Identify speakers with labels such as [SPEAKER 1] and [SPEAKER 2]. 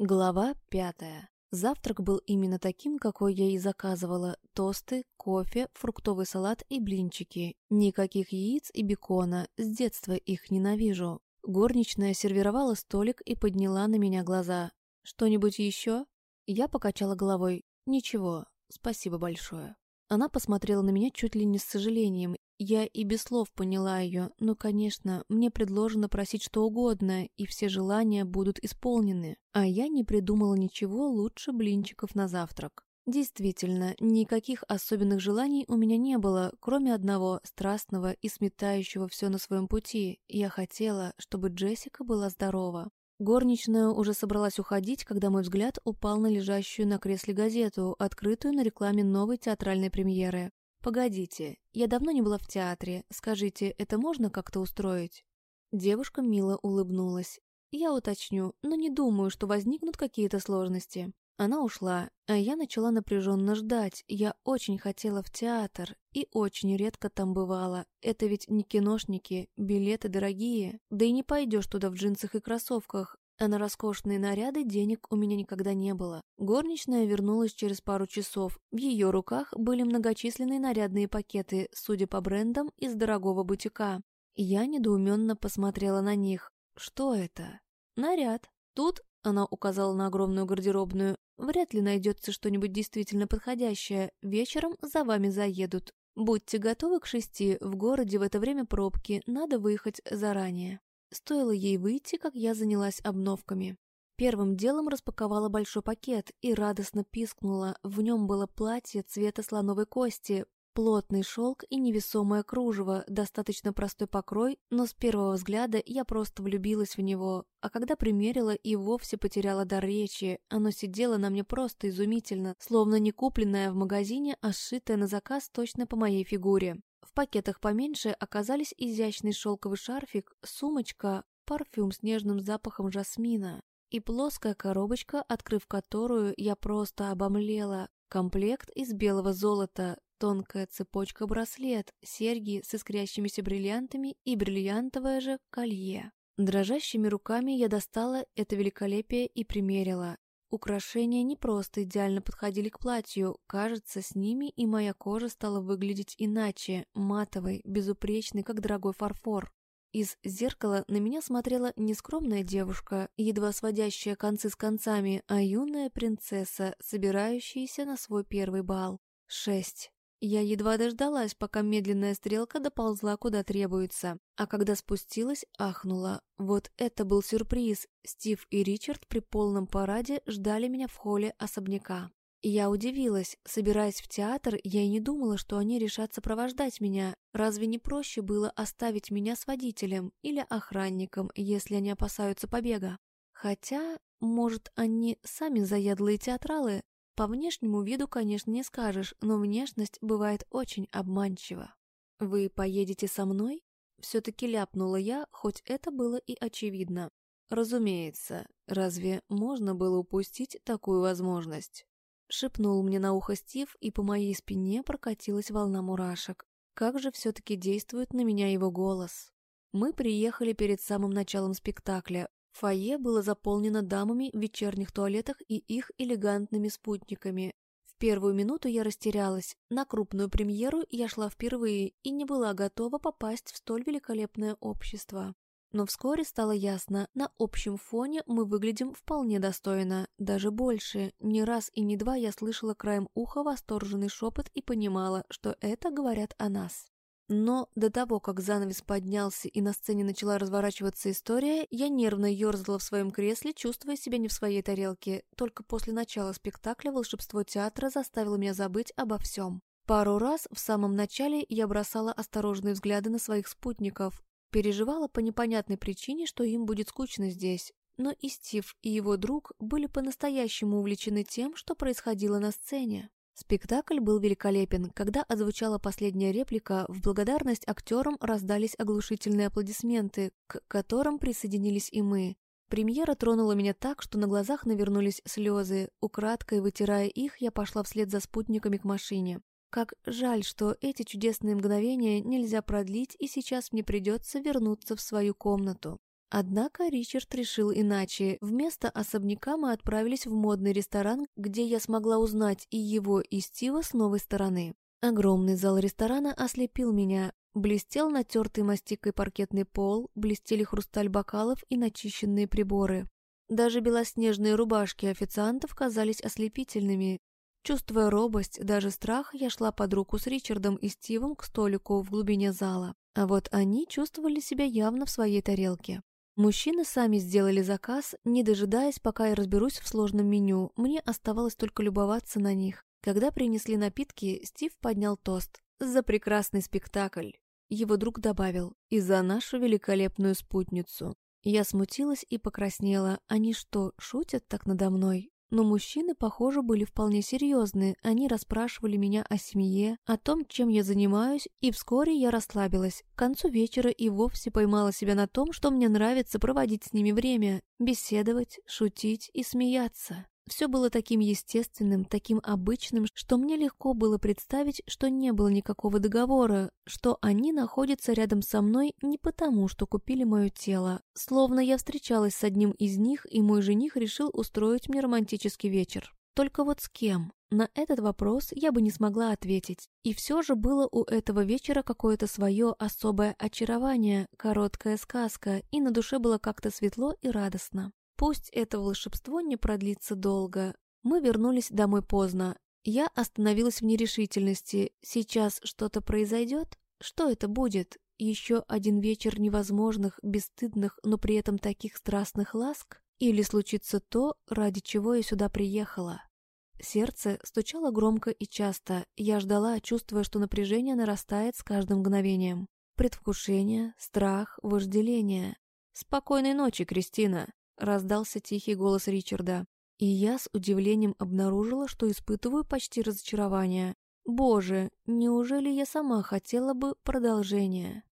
[SPEAKER 1] Глава пятая. Завтрак был именно таким, какой я и заказывала. Тосты, кофе, фруктовый салат и блинчики. Никаких яиц и бекона, с детства их ненавижу. Горничная сервировала столик и подняла на меня глаза. «Что-нибудь еще?» Я покачала головой. «Ничего, спасибо большое». Она посмотрела на меня чуть ли не с сожалением я и без слов поняла ее, но, конечно, мне предложено просить что угодно, и все желания будут исполнены, а я не придумала ничего лучше блинчиков на завтрак. Действительно, никаких особенных желаний у меня не было, кроме одного страстного и сметающего все на своем пути. Я хотела, чтобы Джессика была здорова. Горничная уже собралась уходить, когда мой взгляд упал на лежащую на кресле газету, открытую на рекламе новой театральной премьеры. «Погодите, я давно не была в театре. Скажите, это можно как-то устроить?» Девушка мило улыбнулась. «Я уточню, но не думаю, что возникнут какие-то сложности». Она ушла, а я начала напряженно ждать. Я очень хотела в театр и очень редко там бывала. Это ведь не киношники, билеты дорогие. Да и не пойдешь туда в джинсах и кроссовках, а на роскошные наряды денег у меня никогда не было. Горничная вернулась через пару часов. В ее руках были многочисленные нарядные пакеты, судя по брендам, из дорогого бутика. Я недоуменно посмотрела на них. Что это? Наряд. Тут, она указала на огромную гардеробную, вряд ли найдется что-нибудь действительно подходящее. Вечером за вами заедут. Будьте готовы к шести, в городе в это время пробки, надо выехать заранее. Стоило ей выйти, как я занялась обновками. Первым делом распаковала большой пакет и радостно пискнула. В нем было платье цвета слоновой кости, плотный шелк и невесомое кружево, достаточно простой покрой, но с первого взгляда я просто влюбилась в него, а когда примерила и вовсе потеряла дар речи, оно сидело на мне просто изумительно, словно не купленное в магазине, а сшитое на заказ точно по моей фигуре. В пакетах поменьше оказались изящный шелковый шарфик, сумочка, парфюм с нежным запахом жасмина и плоская коробочка, открыв которую я просто обомлела. Комплект из белого золота, тонкая цепочка-браслет, серьги с искрящимися бриллиантами и бриллиантовое же колье. Дрожащими руками я достала это великолепие и примерила. Украшения не просто идеально подходили к платью, кажется, с ними и моя кожа стала выглядеть иначе, матовой, безупречной, как дорогой фарфор. Из зеркала на меня смотрела не скромная девушка, едва сводящая концы с концами, а юная принцесса, собирающаяся на свой первый бал. Шесть. Я едва дождалась, пока медленная стрелка доползла куда требуется, а когда спустилась, ахнула. Вот это был сюрприз. Стив и Ричард при полном параде ждали меня в холле особняка. Я удивилась. Собираясь в театр, я и не думала, что они решат сопровождать меня. Разве не проще было оставить меня с водителем или охранником, если они опасаются побега? Хотя, может, они сами заядлые театралы, по внешнему виду, конечно, не скажешь, но внешность бывает очень обманчива. «Вы поедете со мной?» Все-таки ляпнула я, хоть это было и очевидно. «Разумеется, разве можно было упустить такую возможность?» Шепнул мне на ухо Стив, и по моей спине прокатилась волна мурашек. Как же все-таки действует на меня его голос? Мы приехали перед самым началом спектакля, Фойе было заполнено дамами в вечерних туалетах и их элегантными спутниками. В первую минуту я растерялась. На крупную премьеру я шла впервые и не была готова попасть в столь великолепное общество. Но вскоре стало ясно, на общем фоне мы выглядим вполне достойно, даже больше. Не раз и не два я слышала краем уха восторженный шепот и понимала, что это говорят о нас. Но до того, как занавес поднялся и на сцене начала разворачиваться история, я нервно ерзала в своем кресле, чувствуя себя не в своей тарелке. Только после начала спектакля волшебство театра заставило меня забыть обо всем. Пару раз в самом начале я бросала осторожные взгляды на своих спутников, переживала по непонятной причине, что им будет скучно здесь. Но и Стив, и его друг были по-настоящему увлечены тем, что происходило на сцене. Спектакль был великолепен. Когда озвучала последняя реплика, в благодарность актерам раздались оглушительные аплодисменты, к которым присоединились и мы. Премьера тронула меня так, что на глазах навернулись слезы. Украдкой вытирая их, я пошла вслед за спутниками к машине. Как жаль, что эти чудесные мгновения нельзя продлить, и сейчас мне придется вернуться в свою комнату. Однако Ричард решил иначе. Вместо особняка мы отправились в модный ресторан, где я смогла узнать и его, и Стива с новой стороны. Огромный зал ресторана ослепил меня. Блестел натертый мастикой паркетный пол, блестели хрусталь бокалов и начищенные приборы. Даже белоснежные рубашки официантов казались ослепительными. Чувствуя робость, даже страх, я шла под руку с Ричардом и Стивом к столику в глубине зала. А вот они чувствовали себя явно в своей тарелке. Мужчины сами сделали заказ, не дожидаясь, пока я разберусь в сложном меню. Мне оставалось только любоваться на них. Когда принесли напитки, Стив поднял тост. «За прекрасный спектакль!» Его друг добавил. «И за нашу великолепную спутницу!» Я смутилась и покраснела. Они что, шутят так надо мной? Но мужчины, похоже, были вполне серьезны. Они расспрашивали меня о семье, о том, чем я занимаюсь, и вскоре я расслабилась. К концу вечера и вовсе поймала себя на том, что мне нравится проводить с ними время, беседовать, шутить и смеяться. Все было таким естественным, таким обычным, что мне легко было представить, что не было никакого договора, что они находятся рядом со мной не потому, что купили мое тело. Словно я встречалась с одним из них, и мой жених решил устроить мне романтический вечер. Только вот с кем? На этот вопрос я бы не смогла ответить. И все же было у этого вечера какое-то свое особое очарование, короткая сказка, и на душе было как-то светло и радостно. Пусть это волшебство не продлится долго. Мы вернулись домой поздно. Я остановилась в нерешительности. Сейчас что-то произойдет? Что это будет? Еще один вечер невозможных, бесстыдных, но при этом таких страстных ласк? Или случится то, ради чего я сюда приехала? Сердце стучало громко и часто. Я ждала, чувствуя, что напряжение нарастает с каждым мгновением. Предвкушение, страх, вожделение. «Спокойной ночи, Кристина!» Раздался тихий голос Ричарда. И я с удивлением обнаружила, что испытываю почти разочарование. Боже, неужели я сама хотела бы продолжения?